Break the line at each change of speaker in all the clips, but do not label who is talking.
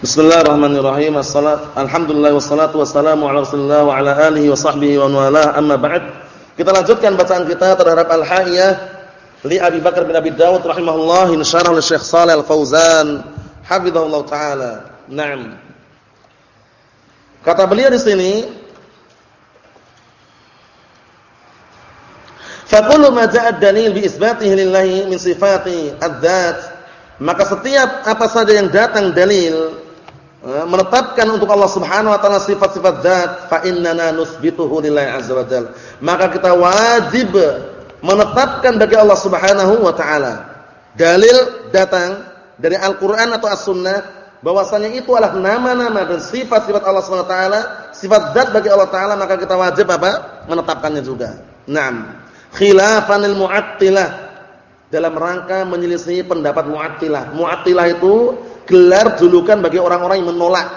Bismillahirrahmanirrahim. Assalat alhamdulillah wassalatu wassalamu ala Rasulillah wa ala alihi wa sahbihi wa wala amma ba'd. Kita lanjutkan bacaan kita terhadap Al-Haiyah li Abi Bakar bin Abi Dawud rahimahullah insyarah oleh Syekh Shalih Al-Fauzan hafizahullah taala. Naam. Kata beliau di sini Fa kullu ma ja'a dalil bi isbatihi lillahi min sifati adzat maka setiap apa saja yang datang dalil menetapkan untuk Allah Subhanahu wa taala sifat-sifat zat fa innana nusbituhu lillahi azza wa maka kita wajib menetapkan bagi Allah Subhanahu wa taala dalil datang dari Al-Qur'an atau As-Sunnah bahwasanya itu adalah nama-nama dan sifat-sifat Allah Subhanahu wa taala sifat zat bagi Allah taala maka kita wajib apa? Menetapkannya juga. Naam. Khilafanil mu'attilah dalam rangka menyelisih pendapat mu'attilah. Mu'attilah itu gelar julukan bagi orang-orang yang menolak.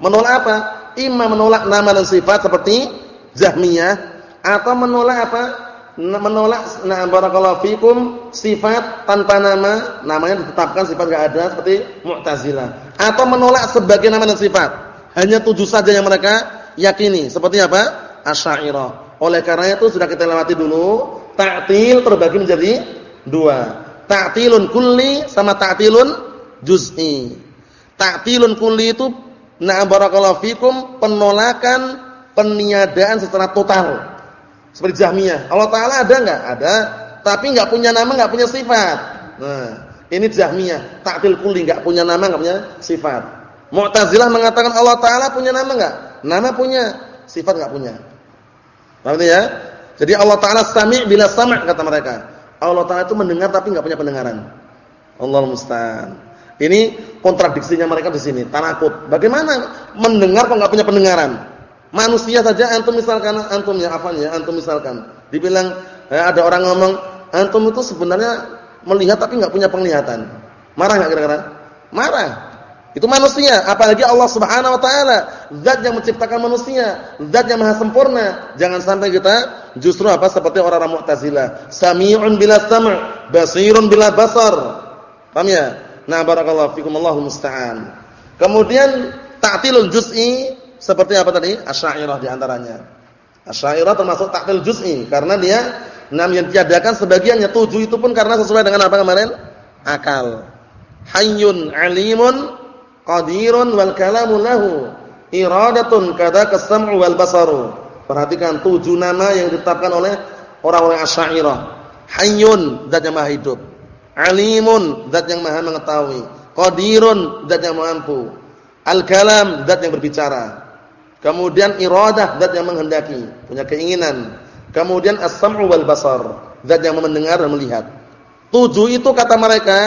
Menolak apa? Ima menolak nama dan sifat seperti Jahmiyah atau menolak apa? Menolak nah barakallahu fikum sifat tanpa nama, namanya ditetapkan sifat enggak ada seperti Mu'tazilah. Atau menolak sebagai nama dan sifat. Hanya tujuh saja yang mereka yakini. Seperti apa? Asy'ariyah. Oleh karena itu sudah kita lewati dulu, ta'til terbagi menjadi dua. Ta'tilun kulli sama ta'tilun juz'i. Ta'tilun kulli itu na'am barakallahu fikum penolakan peniadaan secara total. Seperti Jahmiyah. Allah taala ada enggak? Ada, tapi enggak punya nama, enggak punya sifat. Nah, ini Jahmiyah, ta'til kulli enggak punya nama, enggak punya sifat. Mu'tazilah mengatakan Allah taala punya nama enggak? Nama punya, sifat enggak punya. Paham ya? Jadi Allah taala sami' bila sam' kata mereka. Allah taala itu mendengar tapi enggak punya pendengaran. Allah musta'an. Ini kontradiksinya mereka di sini, tanakut. Bagaimana mendengar kok enggak punya pendengaran? Manusia saja antum misalkan antum ya ya, antum misalkan dibilang eh, ada orang ngomong antum itu sebenarnya melihat tapi enggak punya penglihatan. Marah enggak kira-kira? Marah. Itu manusia, apalagi Allah Subhanahu wa taala, zat yang menciptakan manusia, zat yang maha sempurna. Jangan sampai kita justru apa seperti orang-orang Mu'tazilah, sami'un bila sam', basirun bila basar. Paham ya? Nah, barakallahu fikum Allahu musta'an. Kemudian ta'tilul juz'i seperti apa tadi? Asy'ariyah di antaranya. Asy'ariyah termasuk ta'til juz'i karena dia enam yang tiadakan sebagiannya tujuh itu pun karena sesuai dengan apa kemarin? Akal. Hayyun 'alimun qadirun wal kalamu lahu iradatun kada kasam'u wal basaru. Perhatikan tujuh nama yang ditetapkan oleh orang-orang Asy'ariyah. Hayyun zat yang maha hidup. Alimun, zat yang maha mengetahui. Qadirun, zat yang mampu. Al-kalam, zat yang berbicara. Kemudian iradah, zat yang menghendaki, punya keinginan. Kemudian as-sam'u wal basar, zat yang mendengar dan melihat. Tujuh itu kata mereka,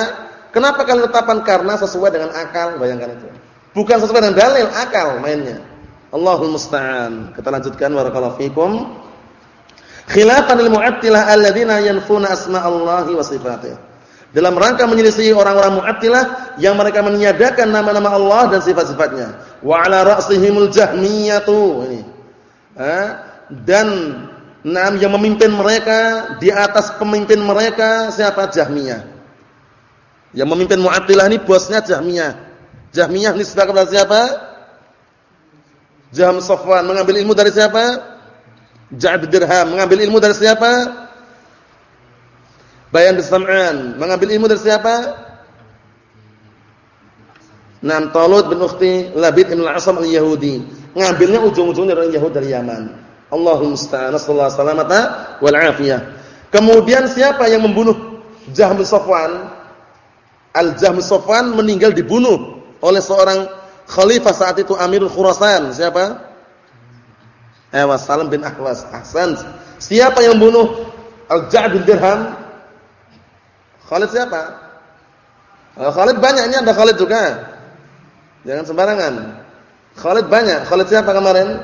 kenapa kalian tetapkan karena sesuai dengan akal, bayangkan itu. Bukan sesuai dengan dalil, akal mainnya. Allahul musta'an. Kita lanjutkan barakallahu fikum. Khilafan lil mu'attilah alladziina yanfuna asma'allahi wa sifatih dalam rangka menyelisih orang-orang Mu'attilah yang mereka meniadakan nama-nama Allah dan sifat-sifatnya. Wa 'ala ra'sihimul jahmiyatu ini. dan nam yang memimpin mereka di atas pemimpin mereka siapa? Jahmiyah. Yang memimpin Mu'attilah ini bosnya Jahmiyah. Jahmiyah nisbah kepada siapa? Jahm Safwan mengambil ilmu dari siapa? Ja'd Dirham mengambil ilmu dari siapa? Bayan Sam'an mengambil ilmu dari siapa? Nam Talut bin Ukhti Labid bin Al-Asam al-Yahudi. Ngambilnya ujung-ujungnya dari Yahudi dari Yaman. Allahumma musta'an. Sallallahu salamata wal afiyah. Kemudian siapa yang membunuh Jahm Safwan? Al-Jahm Safwan meninggal dibunuh oleh seorang khalifah saat itu Amirul Khurasan. Siapa? Ewa Salam bin Ahwas. Ahsan. Siapa yang membunuh Al-Ja'd bin Dirham? Khalid siapa? Kalau Khalid banyak ini ada Khalid juga. Jangan sembarangan. Khalid banyak. Khalid siapa kemarin?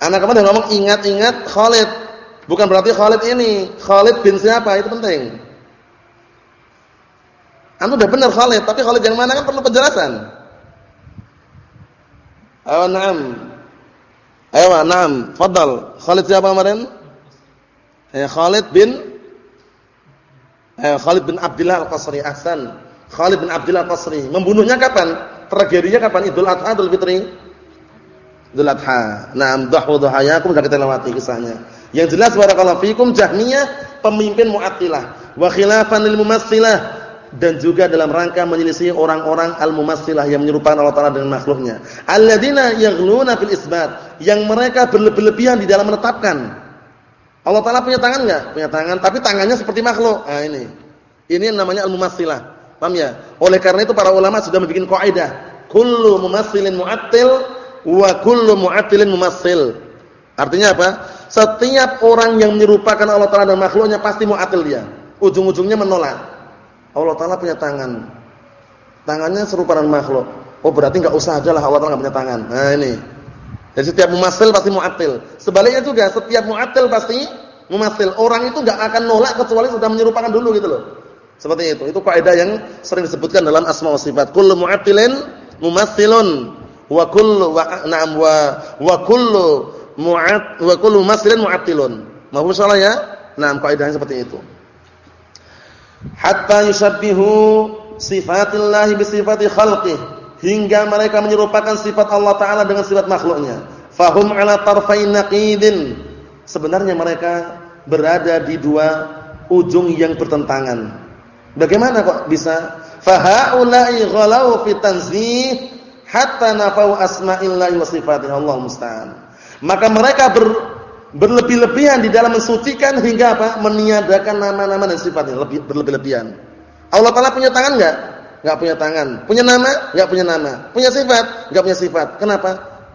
Anak kemarin ngomong ingat-ingat Khalid. Bukan berarti Khalid ini. Khalid bin siapa? Itu penting. Anda udah benar Khalid, tapi Khalid yang mana kan perlu penjelasan. Ayo na'am. Ayo na'am. Fadal. Khalid siapa kemarin? Ya Khalid bin Eh, Khalid bin Abdullah Al-Qasri Ahsan. Khalid bin Abdullah Al-Qasri. Membunuhnya kapan? Tragedinya kapan? Idul Adha, Idul Fitri? Idul Adha. Naam dhahu dhahayakum sudah kita lewati kisahnya. Yang jelas barakallahu fikum Jahmiyah pemimpin Mu'attilah wa khilafan lil dan juga dalam rangka menyelisih orang-orang al-mumassilah yang menyerupakan Allah Taala dengan makhluknya. Alladzina yaghluna fil isbat, yang mereka berlebihan di dalam menetapkan. Allah Taala punya tangan enggak? Punya tangan, tapi tangannya seperti makhluk. Nah ini. Ini yang namanya al-mumassilah. Paham ya? Oleh karena itu para ulama sudah membuat kaidah, kullu mumassilin mu'attil wa kullu mu'attilin mumassil. Artinya apa? Setiap orang yang menyerupakan Allah Taala dan makhluknya pasti mu'attil dia. Ujung-ujungnya menolak. Allah Taala punya tangan. Tangannya serupa dengan makhluk. Oh berarti enggak usah aja lah Allah Taala enggak punya tangan. Nah ini. Jadi setiap mumasil pasti mu'attil. Sebaliknya juga setiap mu'attil pasti mumasil. Orang itu enggak akan nolak kecuali sudah menyerupakan dulu gitu loh. Seperti itu. Itu kaidah yang sering disebutkan dalam asma wa sifat. Kullu mu'attilin mumassilun wa kullu wa na'am wa wa kullu mu'at wa kullu mumassilin mu'attilun. Mahfum insyaallah ya? Nah, kaidahnya seperti itu hatta yusabbihu sifatillahi bi sifati khalqih hingga mereka menyerupakan sifat Allah taala dengan sifat makhluknya. Fahum ala tarfain naqidin. Sebenarnya mereka berada di dua ujung yang bertentangan. Bagaimana kok bisa? Fahaula'i ghalau fi tanzih hatta nafau asma'illahi wa sifatihi Allah musta'an. Maka mereka ber berlebih-lebihan di dalam mensucikan hingga apa? meniadakan nama-nama dan sifatnya. Lebih berlebih-lebihan. Allah Taala punya tangan enggak? Enggak punya tangan. Punya nama? Enggak punya nama. Punya sifat? Enggak punya sifat. Kenapa?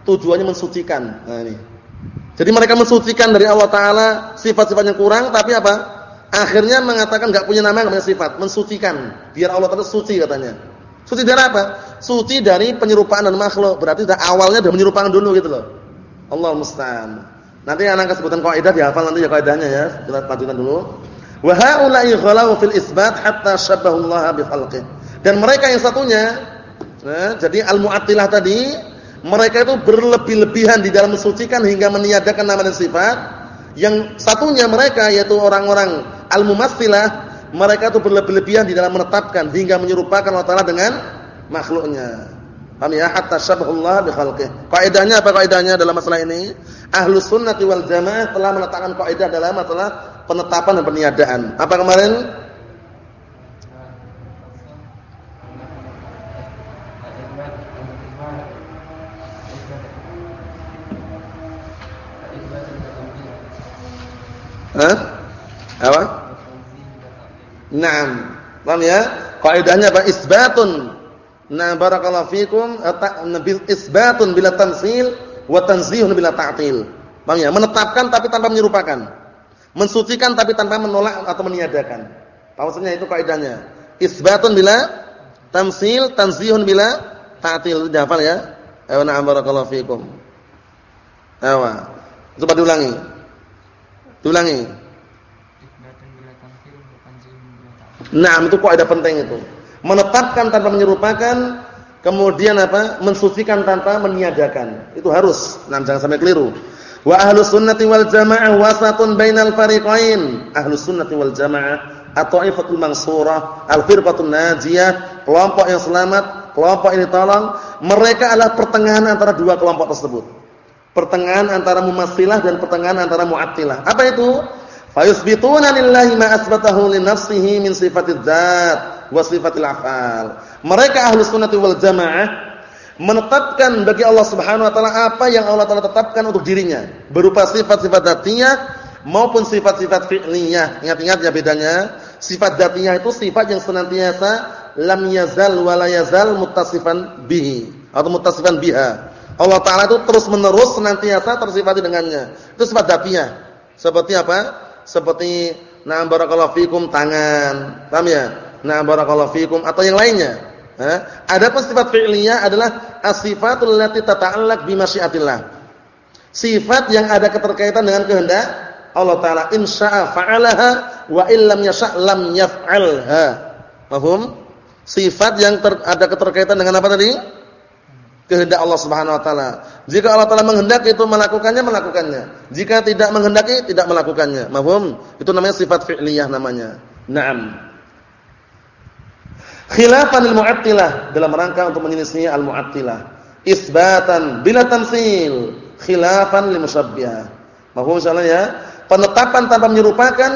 Tujuannya mensucikan. Nah ini. Jadi mereka mensucikan dari Allah Taala sifat-sifat yang kurang tapi apa? Akhirnya mengatakan enggak punya nama, enggak punya sifat, mensucikan. Biar Allah Taala suci katanya. Suci dari apa? Suci dari penyerupaan dan makhluk. Berarti dah awalnya sudah menyerupakan dulu gitu loh. Allah musta'an. Nanti anak sebutan kaidah dihafal nanti ya kaidahnya ya. Kita lanjutkan dulu. Wa haula'i ghalau fil isbat hatta syabbahullaha bi khalqih. Dan mereka yang satunya nah, jadi al-mu'attilah tadi mereka itu berlebih-lebihan di dalam mensucikan hingga meniadakan nama dan sifat. Yang satunya mereka yaitu orang-orang al-mumatsilah mereka itu berlebih-lebihan di dalam menetapkan hingga menyerupakan Allah Taala dengan makhluknya. Paham ya? Hatta syabahullah bi. Kaidahnya apa kaidahnya dalam masalah ini? Ahlus sunnah wal jamaah telah meletakkan kaidah dalam masalah penetapan dan peniadaan. Apa kemarin? Hah? Apa? Naam. Paham ya? Kaidahnya apa? Isbatun. Nah, barakallahu fikum, isbatun bila tamsil wa tanzihun bila ta'til. Paham ya? Menetapkan tapi tanpa menyerupakan. Mensucikan tapi tanpa menolak atau meniadakan. Paham maksudnya itu kaidahnya. Isbatun bila tamsil, tanzihun bila ta'til. Itu hafal ya? Ayo na'am barakallahu fikum. Ayo. Coba diulangi. Diulangi. Nah, itu kaidah penting itu. Menetapkan tanpa menyerupakan Kemudian apa? Mensucikan tanpa meniadakan. Itu harus. Nah, jangan sampai keliru. Wa ahlus sunnati wal jamaah wasatun bainal fariqain. Ahlus sunnati wal jamaah at-taifatul mansurah, al-firqatul najiyah, kelompok yang selamat, kelompok ini tolong. Mereka adalah pertengahan antara dua kelompok tersebut. Pertengahan antara mumassilah dan pertengahan antara mu'attilah. Apa itu? Fayusbituna lillahi ma asbatahu li nafsihi min sifatid dzat wa sifatil af'al mereka ahlus sunnati wal jamaah menetapkan bagi Allah Subhanahu wa taala apa yang Allah taala tetapkan untuk dirinya berupa sifat-sifat dzatiyah maupun sifat-sifat fi'liyah. Ingat-ingat ya bedanya. Sifat dzatiyah itu sifat yang senantiasa lam yazal wa la yazal muttasifan bihi atau muttasifan biha. Allah taala itu terus-menerus senantiasa tersifati dengannya. Itu sifat dzatiyah. Seperti apa? Seperti na'am barakallahu fikum tangan. Paham ya? Na'am barakallahu fikum atau yang lainnya. Ada pun sifat fi'liyah adalah as-sifatul lati tata'allaq bi masyiatillah. Sifat yang ada keterkaitan dengan kehendak Allah taala insya'a fa'alaha wa illam yasha' lam yaf'alha. Paham? Sifat yang ter, ada keterkaitan dengan apa tadi? Kehendak Allah Subhanahu wa taala. Jika Allah taala menghendaki itu melakukannya, melakukannya. Jika tidak menghendaki, tidak melakukannya. Paham? Itu namanya sifat fi'liyah namanya. Naam. Khilafan lil Mu'attilah dalam rangka untuk menyelisih al-Mu'attilah. Isbatan bila tamsil, khilafan lil Musyabbihah. Mahfum insyaallah ya. Penetapan tanpa menyerupakan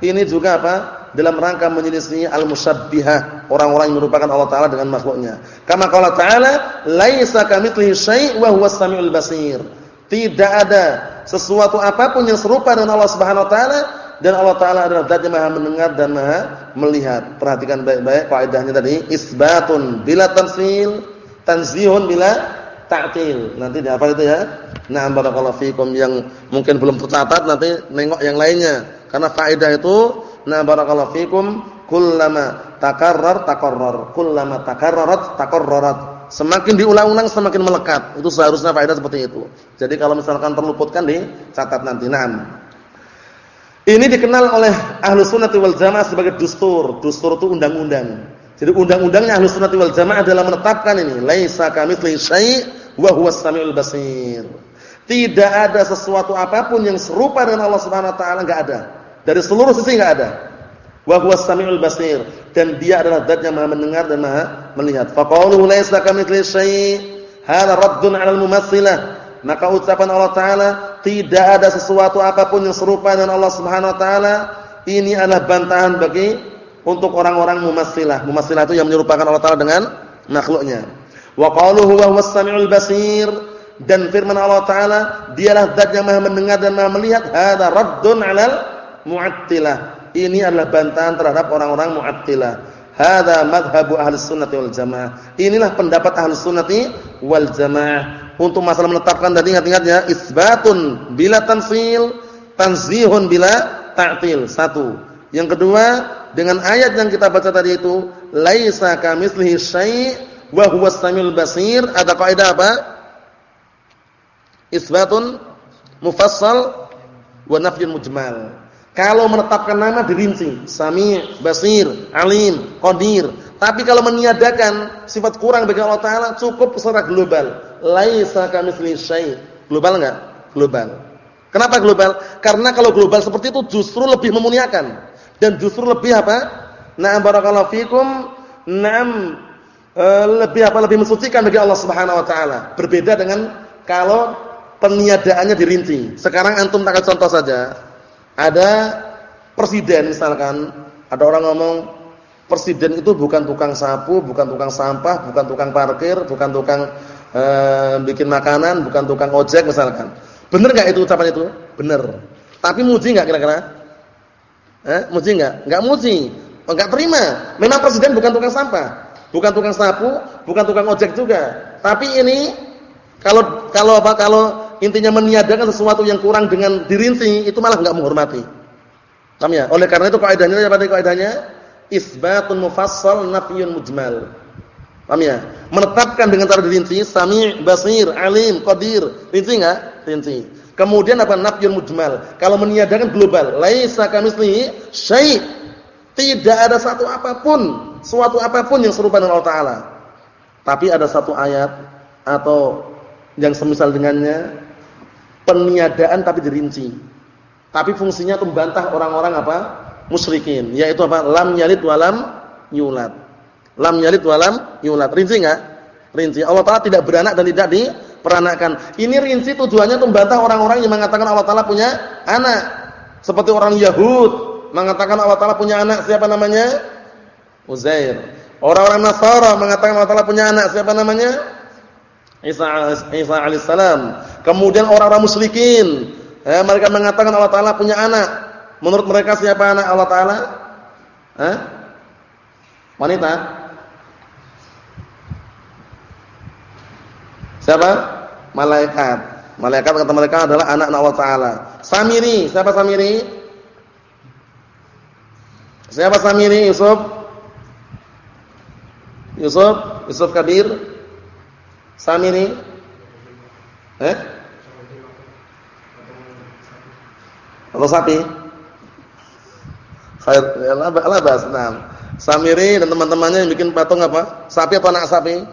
ini juga apa? Dalam rangka menyelisih al-musyabbihah, orang-orang yang merupakan Allah taala dengan makhluknya. Kama qala ta'ala, "Laisa kamitslihi syai' wa huwas samiul basir." Tidak ada sesuatu apa pun yang serupa dengan Allah Subhanahu wa taala dan Allah taala adalah zat yang Maha mendengar dan Maha melihat. Perhatikan baik-baik kaidahnya tadi, isbatun bila tansil, tanzihun bila ta'til. Nanti di apa itu ya? Nah, barakallahu fikum yang mungkin belum tercatat nanti nengok yang lainnya. Karena faedah itu nah barakallahu fikum kullama takarrar takarrar, kullama takarrarat takarrarat. Semakin diulang-ulang semakin melekat. Itu seharusnya faedah seperti itu. Jadi kalau misalkan terluputkan dicatat nanti. Naam. Ini dikenal oleh ahlu sunnah wal jamaah sebagai dustur. Dustur itu undang-undang. Jadi undang-undangnya ahlu sunnah wal jamaah adalah menetapkan ini. Laisa kamitsli syai' wa huwas samiul basir. Tidak ada sesuatu apa pun yang serupa dengan Allah Subhanahu wa taala enggak ada. Dari seluruh sisi enggak ada. Wa huwas samiul basir dan dia adalah zat yang Maha mendengar dan Maha melihat. Fa qauluhu laisa kamitsli syai' hadza raddun 'alal mumatsilah. Maka ucapan Allah taala tidak ada sesuatu apa pun yang serupa dengan Allah Subhanahu wa taala. Ini adalah bantahan bagi untuk orang-orang mumassilah. Mumassilah itu yang menyerupakan Allah taala dengan makhluknya. Wa qaluhu wa huwas samiul basir dan firman Allah taala dialah zat yang Maha mendengar dan Maha melihat. Hadza raddun 'alal mu'attilah. Ini adalah bantahan terhadap orang-orang mu'attilah. Hadza madhhabu ahli sunnati wal jamaah. Inilah pendapat ahli sunnati wal jamaah untuk masalah menetapkan tadi ingat-ingat ya isbatun bila tanfil tanzihun bila ta'til satu yang kedua dengan ayat yang kita baca tadi itu laisa kamitslihi syai' wa huwas samiul basir ada kaidah apa isbatun mufassal wa nafyun mujmal kalau menetapkan nama dirinci sami' basir alim qadir tapi kalau meniadakan sifat kurang bagi Allah taala cukup secara global laisa kamitsli syai'. Global enggak? Global. Kenapa global? Karena kalau global seperti itu justru lebih memuliakan dan justru lebih apa? Na'am barakallahu fikum. Na'am e, lebih apa? Lebih mensucikan bagi Allah Subhanahu wa taala. Berbeda dengan kalau peniadaannya dirinci. Sekarang antum tak contoh saja. Ada presiden misalkan, ada orang ngomong presiden itu bukan tukang sapu, bukan tukang sampah, bukan tukang parkir, bukan tukang eh, bikin makanan, bukan tukang ojek misalkan. Benar nggak itu ucapan itu? Benar. Tapi muji nggak kira-kira? Eh, muji nggak? Nggak muji. Enggak terima. Memang presiden bukan tukang sampah, bukan tukang sapu, bukan tukang ojek juga. Tapi ini kalau kalau apa kalau intinya meniadakan sesuatu yang kurang dengan dirinci itu malah enggak menghormati. Paham ya? Oleh karena itu kaidahnya apa tadi kaidahnya? Isbatun mufassal nafyun mujmal. Paham ya? Menetapkan dengan cara dirinci, sami', basir, alim, qadir. Rinci enggak? Rinci. Kemudian apa? Nafyun mujmal. Kalau meniadakan global, laisa kamitslihi syai'. Tidak ada satu apa pun, suatu apa pun yang serupa dengan Allah taala. Tapi ada satu ayat atau yang semisal dengannya peniadaan tapi dirinci. Tapi fungsinya untuk membantah orang-orang apa? musyrikin, yaitu apa? Lam yalid wa lam yulad. Lam yalid walam yulad. Rinci enggak? Rinci. Allah Taala tidak beranak dan tidak diperanakkan. Ini rinci tujuannya untuk membantah orang-orang yang mengatakan Allah Taala punya anak. Seperti orang Yahud mengatakan Allah Taala punya anak, siapa namanya? Uzair. Orang-orang Nasara mengatakan Allah Taala punya anak, siapa namanya? Isa Isa alaihissalam. Kemudian orang-orang musyrikin, eh, mereka mengatakan Allah Taala punya anak. Menurut mereka siapa anak Allah Taala? Eh? Wanita? Siapa? Malaikat. Malaikat kata mereka adalah anak Allah Taala. Samiri, siapa Samiri? Siapa Samiri? Yusuf? Yusuf? Yusuf Kabir? Samiri? Eh? Atau sapi? Khair, ya, labas, nah. Samiri dan teman-temannya yang bikin patung apa? Sapi atau anak sapi?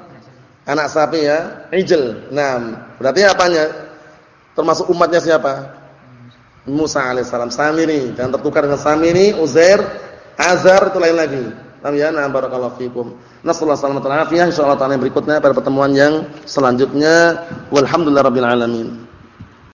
Anak sapi ya, ijel. Nah, berarti apanya? Termasuk umatnya siapa? Musa alaihissalam. Samiri dan tertukar dengan Samiri, Uzair, Azar itu lain lagi. Naam ya, na'am barakallahu fikum. Nasallahu alaihi wasallam insyaallah taala berikutnya pada pertemuan yang selanjutnya. Walhamdulillahirabbil alamin.